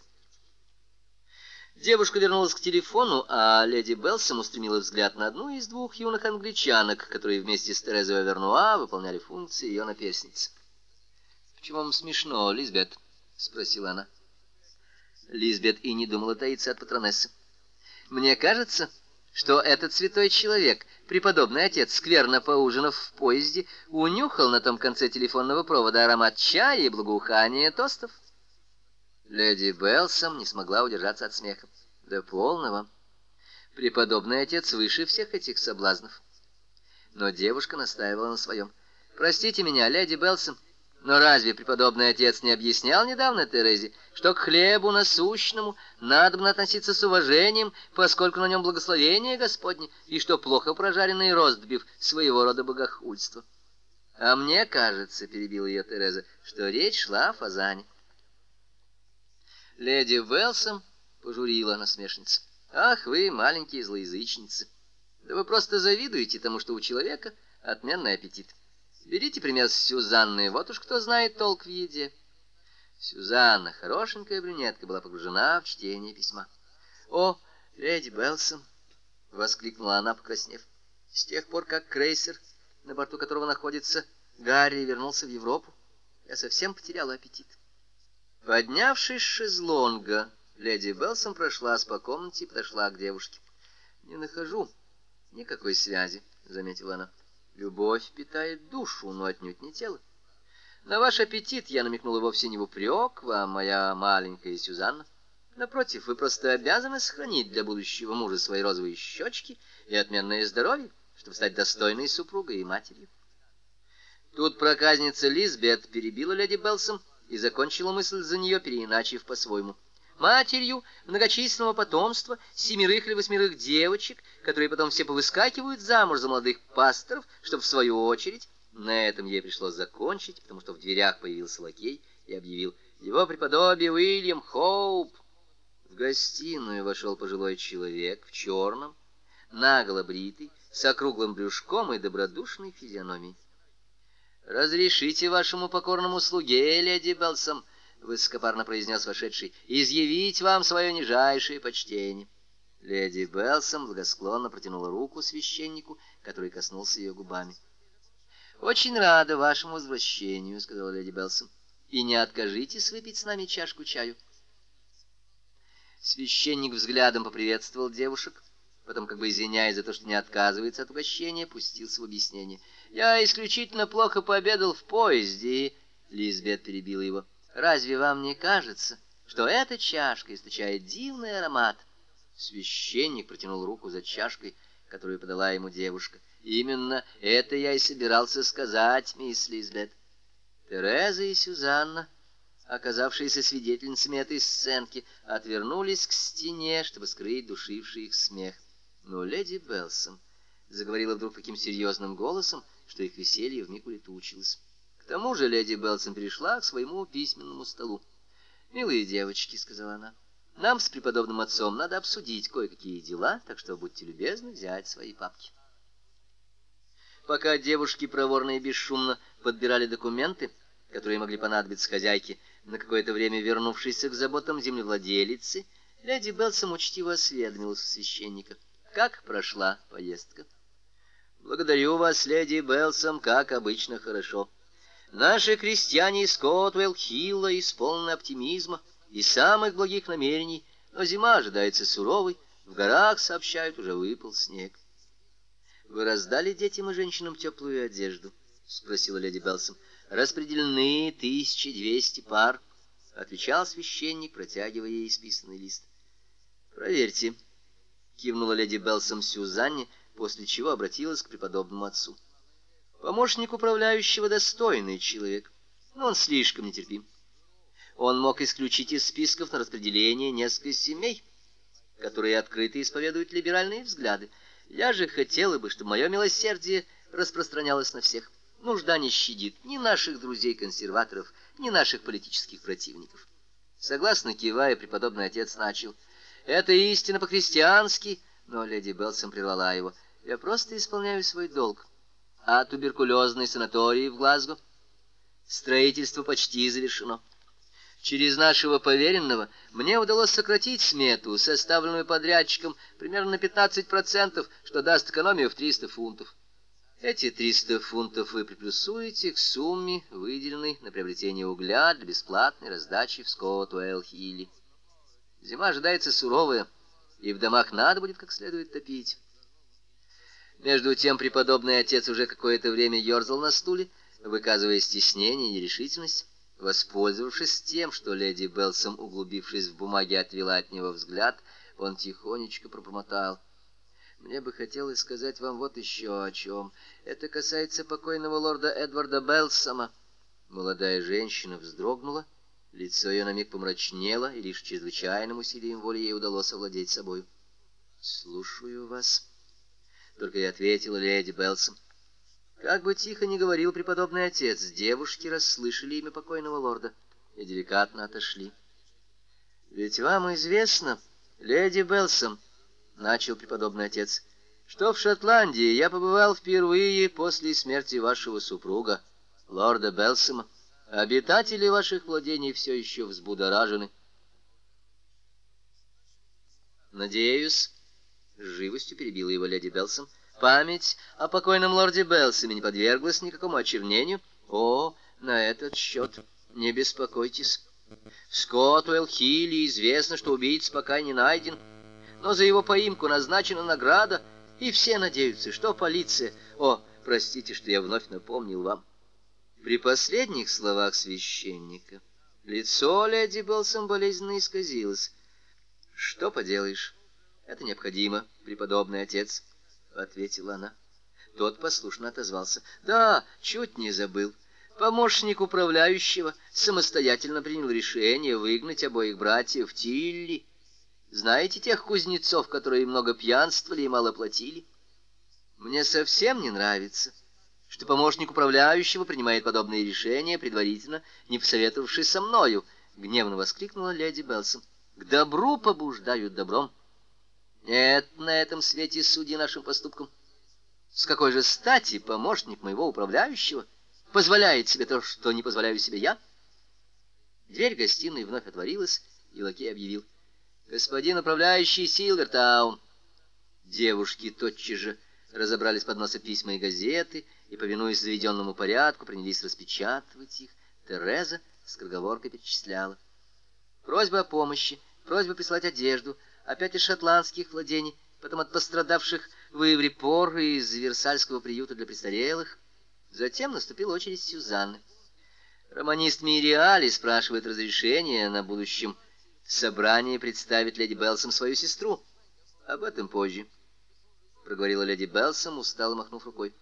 Девушка вернулась к телефону, а леди Белсом устремила взгляд на одну из двух юных англичанок, которые вместе с Терезой Вернуа выполняли функции ее наперстницы. «Почему вам смешно, Лизбет?» — спросила она. Лизбет и не думала таиться от патронессы. «Мне кажется, что этот святой человек, преподобный отец, скверно поужинав в поезде, унюхал на том конце телефонного провода аромат чая и благоухания тостов. Леди Белсом не смогла удержаться от смеха. Да полного. Преподобный отец выше всех этих соблазнов. Но девушка настаивала на своем. «Простите меня, леди Белсом, но разве преподобный отец не объяснял недавно Терезе, что к хлебу насущному надобно относиться с уважением, поскольку на нем благословение Господне, и что плохо прожаренный ростбив своего рода богохульство?» «А мне кажется, — перебила ее Тереза, — что речь шла о фазане». Леди Велсом пожурила насмешница. «Ах вы, маленькие злоязычницы! Да вы просто завидуете тому, что у человека отменный аппетит. Берите пример с Сюзанны, вот уж кто знает толк в еде». Сюзанна, хорошенькая брюнетка, была погружена в чтение письма. «О, леди Белсон!» — воскликнула она, покраснев. «С тех пор, как крейсер, на борту которого находится Гарри, вернулся в Европу, я совсем потеряла аппетит. Поднявшись с шезлонга, леди Белсом прошлась по комнате и подошла к девушке. «Не нахожу никакой связи», — заметила она. «Любовь питает душу, но отнюдь не тело. На ваш аппетит я намекнула вовсе не в упрек вам, моя маленькая Сюзанна. Напротив, вы просто обязаны сохранить для будущего мужа свои розовые щечки и отменное здоровье, чтобы стать достойной супругой и матерью». Тут проказница Лизбет перебила леди Белсом. — и закончила мысль за нее, переиначив по-своему. Матерью многочисленного потомства семерых или восьмерых девочек, которые потом все повыскакивают замуж за молодых пасторов, чтобы в свою очередь... На этом ей пришлось закончить, потому что в дверях появился лакей и объявил «Его преподобие Уильям Хоуп». В гостиную вошел пожилой человек в черном, наголо бритый, с округлым брюшком и добродушной физиономией. «Разрешите вашему покорному слуге, леди Белсом», — высокопарно произнес вошедший, — «изъявить вам свое нижайшее почтение». Леди Белсом благосклонно протянула руку священнику, который коснулся ее губами. «Очень рада вашему возвращению», — сказала леди Белсом, — «и не откажитесь выпить с нами чашку чаю». Священник взглядом поприветствовал девушек, потом, как бы извиняясь за то, что не отказывается от угощения, пустился в объяснение — я исключительно плохо пообедал в поезде. Лизбет перебила его. Разве вам не кажется, что эта чашка источает дивный аромат? Священник протянул руку за чашкой, которую подала ему девушка. Именно это я и собирался сказать, мисс Лизбет. Тереза и Сюзанна, оказавшиеся свидетельницами этой сценки, отвернулись к стене, чтобы скрыть душивший их смех. Но леди Белсон заговорила вдруг таким серьезным голосом, что их веселье вмиг улетучилось. К тому же леди Белсон перешла к своему письменному столу. «Милые девочки», — сказала она, — «нам с преподобным отцом надо обсудить кое-какие дела, так что будьте любезны взять свои папки». Пока девушки проворно и бесшумно подбирали документы, которые могли понадобиться хозяйке, на какое-то время вернувшейся к заботам землевладелицы, леди Белсом учтиво осведомилась у священника, как прошла поездка. Благодарю вас, леди Белсом, как обычно хорошо. Наши крестьяне из Котвелл-Хилла исполнены оптимизма и самых благих намерений, но зима ожидается суровой, в горах, сообщают, уже выпал снег. «Вы раздали детям и женщинам теплую одежду?» — спросила леди Белсом. «Распределены 1200 пар», — отвечал священник, протягивая ей списанный лист. «Проверьте», — кивнула леди Белсом Сюзанне, — после чего обратилась к преподобному отцу. Помощник управляющего достойный человек, но он слишком нетерпим. Он мог исключить из списков на распределение несколько семей, которые открыто исповедуют либеральные взгляды. Я же хотела бы, чтобы мое милосердие распространялось на всех. Нужда не щадит ни наших друзей-консерваторов, ни наших политических противников. Согласно кивая, преподобный отец начал. «Это истина по-христиански» но леди Белсом прервала его. «Я просто исполняю свой долг. А туберкулезный санатории в Глазго? Строительство почти завершено. Через нашего поверенного мне удалось сократить смету, составленную подрядчиком, примерно на 15%, что даст экономию в 300 фунтов. Эти 300 фунтов вы приплюсуете к сумме, выделенной на приобретение угля для бесплатной раздачи в Скоттуэлл-Хилли. Зима ожидается суровая и в домах надо будет как следует топить. Между тем преподобный отец уже какое-то время ерзал на стуле, выказывая стеснение и решительность, воспользовавшись тем, что леди Белсом, углубившись в бумаги, отвела от него взгляд, он тихонечко пробормотал. «Мне бы хотелось сказать вам вот еще о чем. Это касается покойного лорда Эдварда Белсома». Молодая женщина вздрогнула, Лицо ее на миг помрачнело, и лишь чрезвычайным усилием воли ей удалось овладеть собой. «Слушаю вас», — только и ответила леди Белсом. Как бы тихо ни говорил преподобный отец, девушки расслышали имя покойного лорда и деликатно отошли. «Ведь вам известно, леди Белсом, — начал преподобный отец, — «что в Шотландии я побывал впервые после смерти вашего супруга, лорда Белсома. Обитатели ваших владений все еще взбудоражены. Надеюсь, живостью перебила его леди Белсон. Память о покойном лорде Белсоме не подверглась никакому очернению. О, на этот счет не беспокойтесь. В Скоттуэлл Хилли известно, что убийц пока не найден, но за его поимку назначена награда, и все надеются, что полиция... О, простите, что я вновь напомнил вам. При последних словах священника лицо леди Белсом болезненно исказилось. «Что поделаешь? Это необходимо, преподобный отец», — ответила она. Тот послушно отозвался. «Да, чуть не забыл. Помощник управляющего самостоятельно принял решение выгнать обоих братьев Тилли. Знаете тех кузнецов, которые много пьянствовали и мало платили? Мне совсем не нравится» что помощник управляющего принимает подобные решения, предварительно не посоветовавшись со мною, — гневно воскликнула леди Белсон. — К добру побуждают добром. Нет на этом свете суди нашим поступкам. С какой же стати помощник моего управляющего позволяет себе то, что не позволяю себе я? Дверь гостиной вновь отворилась, и лакей объявил. «Господин управляющий Силвертаун!» Девушки тотчас же разобрались под носа письма и газеты — и, повинуясь заведенному порядку, принялись распечатывать их. Тереза с скороговоркой перечисляла. Просьба о помощи, просьба прислать одежду, опять из шотландских владений, потом от пострадавших в Иврипор и из Версальского приюта для престарелых. Затем наступила очередь Сюзанны. Романист Мириали спрашивает разрешения на будущем собрании представить леди Белсом свою сестру. Об этом позже, — проговорила леди Белсом, устало махнув рукой.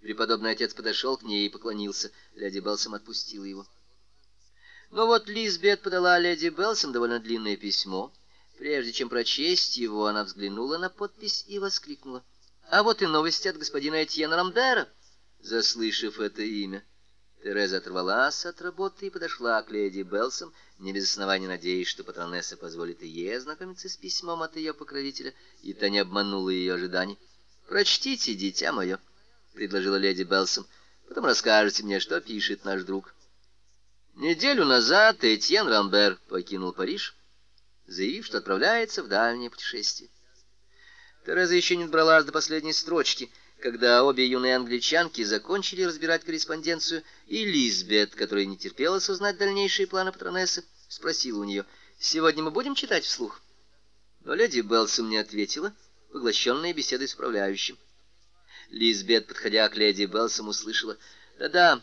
Преподобный отец подошел к ней и поклонился. Леди Белсом отпустила его. Но вот Лизбет подала леди Белсом довольно длинное письмо. Прежде чем прочесть его, она взглянула на подпись и воскликнула. «А вот и новости от господина Этьена Рамбера!» Заслышав это имя, Тереза оторвалась от работы и подошла к леди Белсом, не без основания надеясь, что патронесса позволит и ей ознакомиться с письмом от ее покровителя, и та не обманула ее ожиданий. «Прочтите, дитя мое!» предложила леди Белсом. Потом расскажете мне, что пишет наш друг. Неделю назад Этьен Рамбер покинул Париж, заявив, что отправляется в дальнее путешествие. Тереза еще не добралась до последней строчки, когда обе юные англичанки закончили разбирать корреспонденцию, и Лизбет, которая не терпела узнать дальнейшие планы патронессы, спросила у нее, «Сегодня мы будем читать вслух?» Но леди Белсом не ответила, поглощенная беседой с управляющим. Лизбет, подходя к леди Белсом, услышала. «Да-да,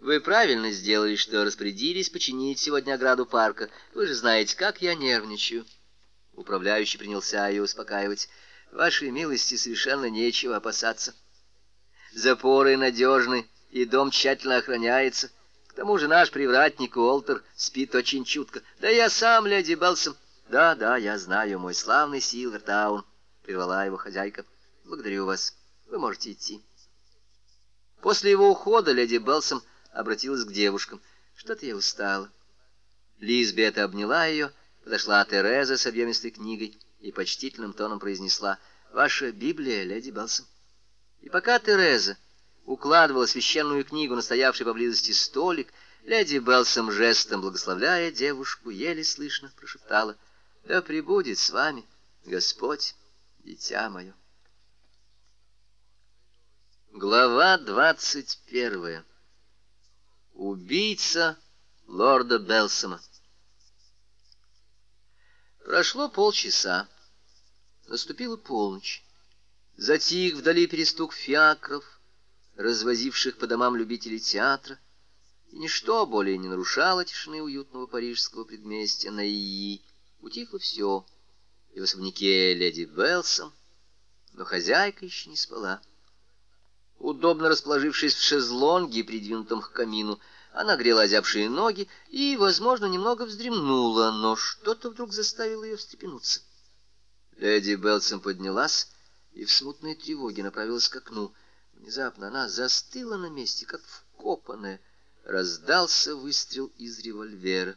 вы правильно сделали, что распорядились починить сегодня ограду парка. Вы же знаете, как я нервничаю». Управляющий принялся ее успокаивать. «Вашей милости совершенно нечего опасаться. Запоры надежны, и дом тщательно охраняется. К тому же наш привратник Уолтер спит очень чутко. Да я сам, леди Белсом. Да, да, я знаю, мой славный Силвертаун», — прервала его хозяйка. «Благодарю вас». Вы можете идти». После его ухода леди Белсом обратилась к девушкам. «Что-то я устала». Лизбет обняла ее, подошла Тереза с объемистой книгой и почтительным тоном произнесла «Ваша Библия, леди Белсом». И пока Тереза укладывала священную книгу на стоявший поблизости столик, леди Белсом жестом, благословляя девушку, еле слышно прошептала «Да пребудет с вами Господь, дитя мое». Глава 21. Убийца лорда Белсома. Прошло полчаса. Наступила полночь. Затих вдали перестук фиакров, развозивших по домам любителей театра, и ничто более не нарушало тишины уютного парижского предместья на ИИ. Утихло все, и в особняке леди Белсом, но хозяйка еще не спала. Удобно расположившись в шезлонге, придвинутом к камину, она грела озябшие ноги и, возможно, немного вздремнула, но что-то вдруг заставило ее встрепенуться. Леди Белсом поднялась и в смутной тревоге направилась к окну. Внезапно она застыла на месте, как вкопанная. Раздался выстрел из револьвера.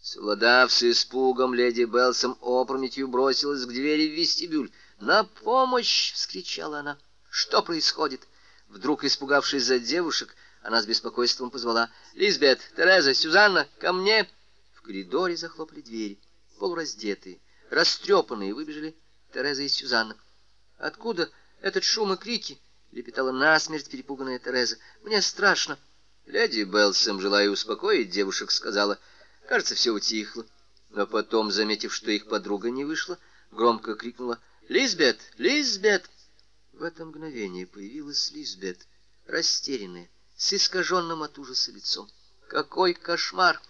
Солодав с испугом, леди Белсом опрометью бросилась к двери в вестибюль. «На помощь!» — вскричала она. Что происходит? Вдруг, испугавшись за девушек, она с беспокойством позвала. «Лизбет, Тереза, Сюзанна, ко мне!» В коридоре захлопали двери. Полураздетые, растрепанные, выбежали Тереза и Сюзанна. «Откуда этот шум и крики?» — лепетала насмерть перепуганная Тереза. «Мне страшно!» Леди Белсом, желая успокоить девушек, сказала. «Кажется, все утихло». Но потом, заметив, что их подруга не вышла, громко крикнула «Лизбет! Лизбет!» В это мгновение появилась Лизбет, растерянная, с искаженным от ужаса лицом. «Какой кошмар!»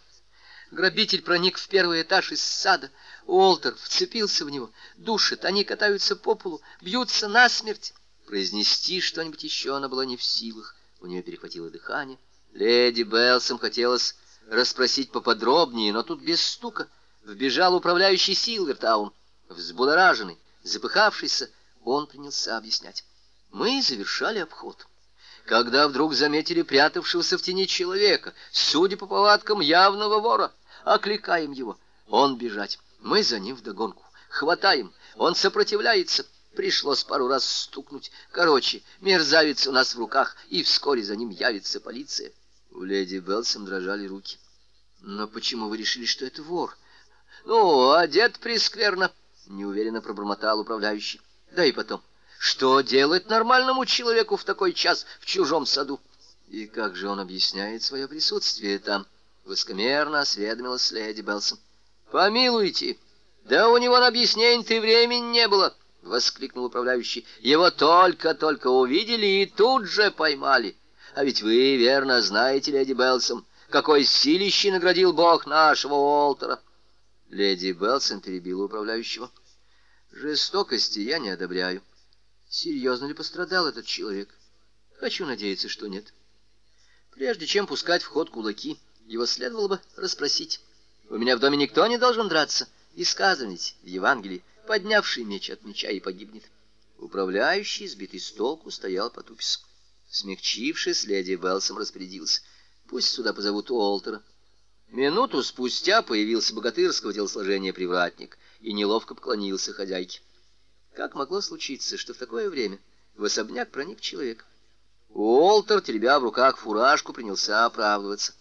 Грабитель проник в первый этаж из сада. Уолтер вцепился в него, душит, они катаются по полу, бьются насмерть. Произнести что-нибудь еще она была не в силах. У нее перехватило дыхание. Леди Белсом хотелось расспросить поподробнее, но тут без стука вбежал управляющий Силвертаун, взбудораженный, запыхавшийся, он принялся объяснять. Мы завершали обход. Когда вдруг заметили прятавшегося в тени человека, судя по повадкам явного вора, окликаем его. Он бежать. Мы за ним вдогонку. Хватаем. Он сопротивляется. Пришлось пару раз стукнуть. Короче, мерзавец у нас в руках, и вскоре за ним явится полиция. У леди Белсом дрожали руки. Но почему вы решили, что это вор? Ну, одет прискверно. неуверенно пробормотал управляющий. Да и потом, что делать нормальному человеку в такой час в чужом саду? И как же он объясняет свое присутствие там? Воскомерно осведомилась леди Белсон. Помилуйте, да у него на объяснение-то времени не было, воскликнул управляющий. Его только-только увидели и тут же поймали. А ведь вы верно знаете, леди Белсон, какой силище наградил Бог нашего Уолтера. Леди Белсон перебила управляющего. — Жестокости я не одобряю. Серьезно ли пострадал этот человек? Хочу надеяться, что нет. Прежде чем пускать в ход кулаки, его следовало бы расспросить. У меня в доме никто не должен драться. И сказано ведь в Евангелии, поднявший меч от меча и погибнет. Управляющий, сбитый с толку, стоял по тупису. Смягчившись, леди Белсом распорядился. Пусть сюда позовут Уолтера. Минуту спустя появился богатырского телосложения привратник и неловко поклонился хозяйке. Как могло случиться, что в такое время в особняк проник человек? Уолтер, теребя в руках фуражку, принялся оправдываться.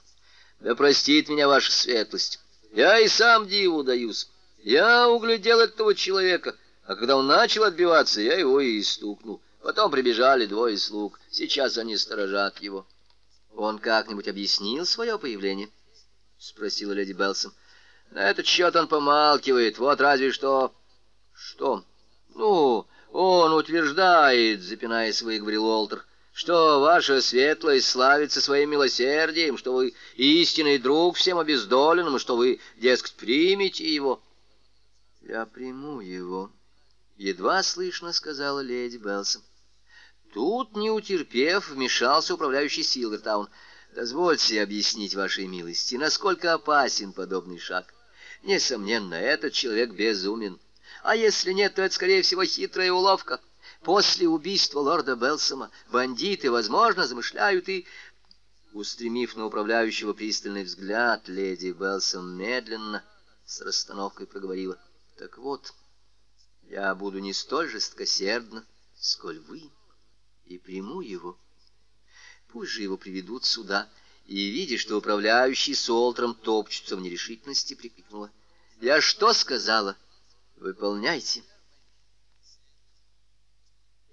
«Да простит меня ваша светлость! Я и сам диву даюсь! Я углядел этого человека, а когда он начал отбиваться, я его и стукнул. Потом прибежали двое слуг, сейчас они сторожат его». «Он как-нибудь объяснил свое появление?» — спросила леди Белсон. На этот счет он помалкивает, вот разве что... Что? Ну, он утверждает, запинаясь, выговорил Уолтер, что ваша светлость славится своим милосердием, что вы истинный друг всем обездоленным, что вы, дескать, примете его. Я приму его, едва слышно сказала леди Белсом. Тут, не утерпев, вмешался управляющий Силвертаун. Дозвольте объяснить вашей милости, насколько опасен подобный шаг. Несомненно, этот человек безумен. А если нет, то это, скорее всего, хитрая уловка. После убийства лорда Белсома бандиты, возможно, замышляют и... Устремив на управляющего пристальный взгляд, леди Белсом медленно с расстановкой проговорила. «Так вот, я буду не столь жесткосердна, сколь вы, и приму его. Пусть же его приведут сюда, и, видя, что управляющий с Олтром топчется в нерешительности, прикрикнула. «Я что сказала? Выполняйте!»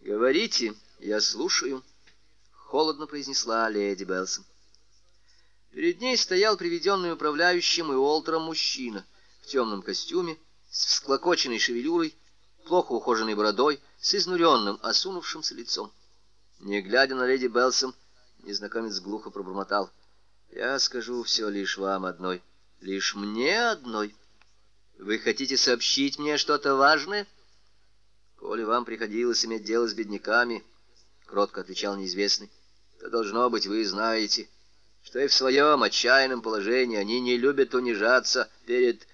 «Говорите, я слушаю», — холодно произнесла леди Белсон. Перед ней стоял приведенный управляющим и Олтром мужчина в темном костюме, с всклокоченной шевелюрой, плохо ухоженной бородой, с изнуренным, осунувшимся лицом. Не глядя на леди Белсом, незнакомец глухо пробормотал — я скажу все лишь вам одной. Лишь мне одной. Вы хотите сообщить мне что-то важное? Коли вам приходилось иметь дело с бедняками, кротко отвечал неизвестный, то, должно быть, вы знаете, что и в своем отчаянном положении они не любят унижаться перед...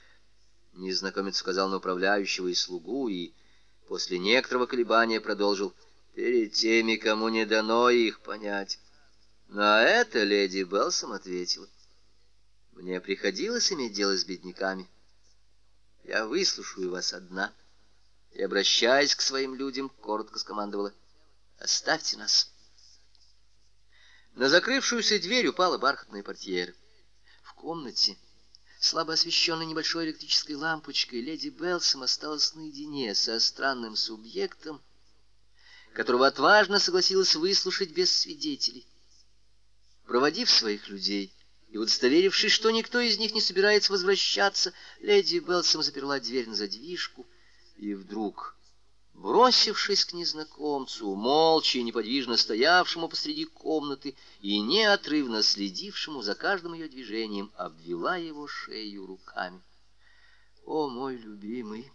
Незнакомец сказал на управляющего и слугу, и после некоторого колебания продолжил. Перед теми, кому не дано их понять. На это леди Белсом ответила. Мне приходилось иметь дело с бедняками. Я выслушаю вас одна. И, обращаясь к своим людям, коротко скомандовала. Оставьте нас. На закрывшуюся дверь упала бархатная портьера. В комнате, слабо освещенной небольшой электрической лампочкой, леди Белсом осталась наедине со странным субъектом, которого отважно согласилась выслушать без свидетелей. Проводив своих людей и удостоверившись, что никто из них не собирается возвращаться, леди Белсом заперла дверь на задвижку, и вдруг, бросившись к незнакомцу, молча и неподвижно стоявшему посреди комнаты и неотрывно следившему за каждым ее движением, обвела его шею руками. «О, мой любимый!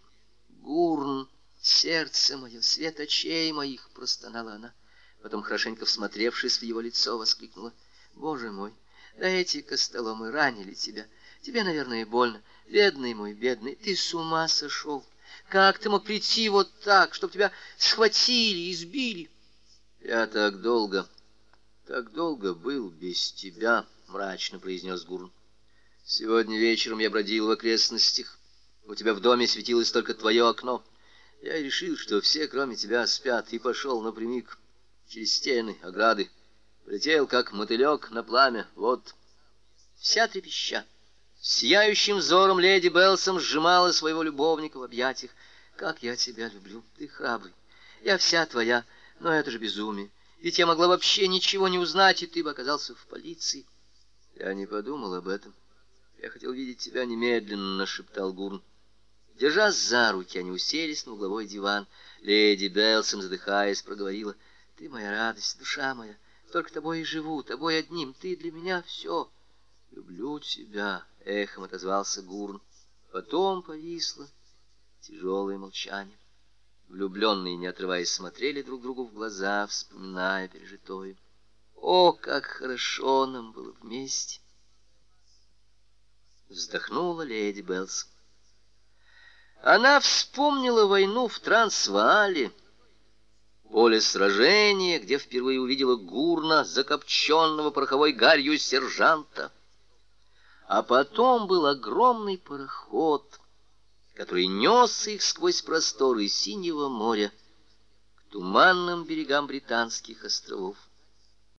Гурн! Сердце мое, свет очей моих!» — простонала она. Потом, хорошенько всмотревшись в его лицо, воскликнула — Боже мой, да эти костоломы ранили тебя. Тебе, наверное, больно. Бедный мой, бедный, ты с ума сошел. Как ты мог прийти вот так, чтобы тебя схватили, избили? Я так долго, так долго был без тебя, мрачно произнес Гурн. Сегодня вечером я бродил в окрестностях. У тебя в доме светилось только твое окно. Я решил, что все, кроме тебя, спят, и пошел напрямик через стены, ограды, Полетел, как мотылек на пламя, вот. Вся трепеща. Сияющим взором леди Белсом сжимала своего любовника в объятиях. «Как я тебя люблю! Ты храбрый! Я вся твоя! Но это же безумие! Ведь я могла вообще ничего не узнать, и ты бы оказался в полиции!» «Я не подумал об этом. Я хотел видеть тебя немедленно!» — шептал Гурн. Держась за руки, они уселись на угловой диван. Леди Белсом, задыхаясь, проговорила. «Ты моя радость, душа моя!» Только тобой и живу, тобой одним. Ты для меня все. Люблю тебя, — эхом отозвался Гурн. Потом повисло тяжелое молчание. Влюбленные, не отрываясь, смотрели друг другу в глаза, вспоминая пережитое. О, как хорошо нам было вместе! Вздохнула леди Белс. Она вспомнила войну в Трансваале, — Поле сражения, где впервые увидела гурна, закопченного пороховой гарью сержанта. А потом был огромный пароход, который нес их сквозь просторы Синего моря к туманным берегам Британских островов.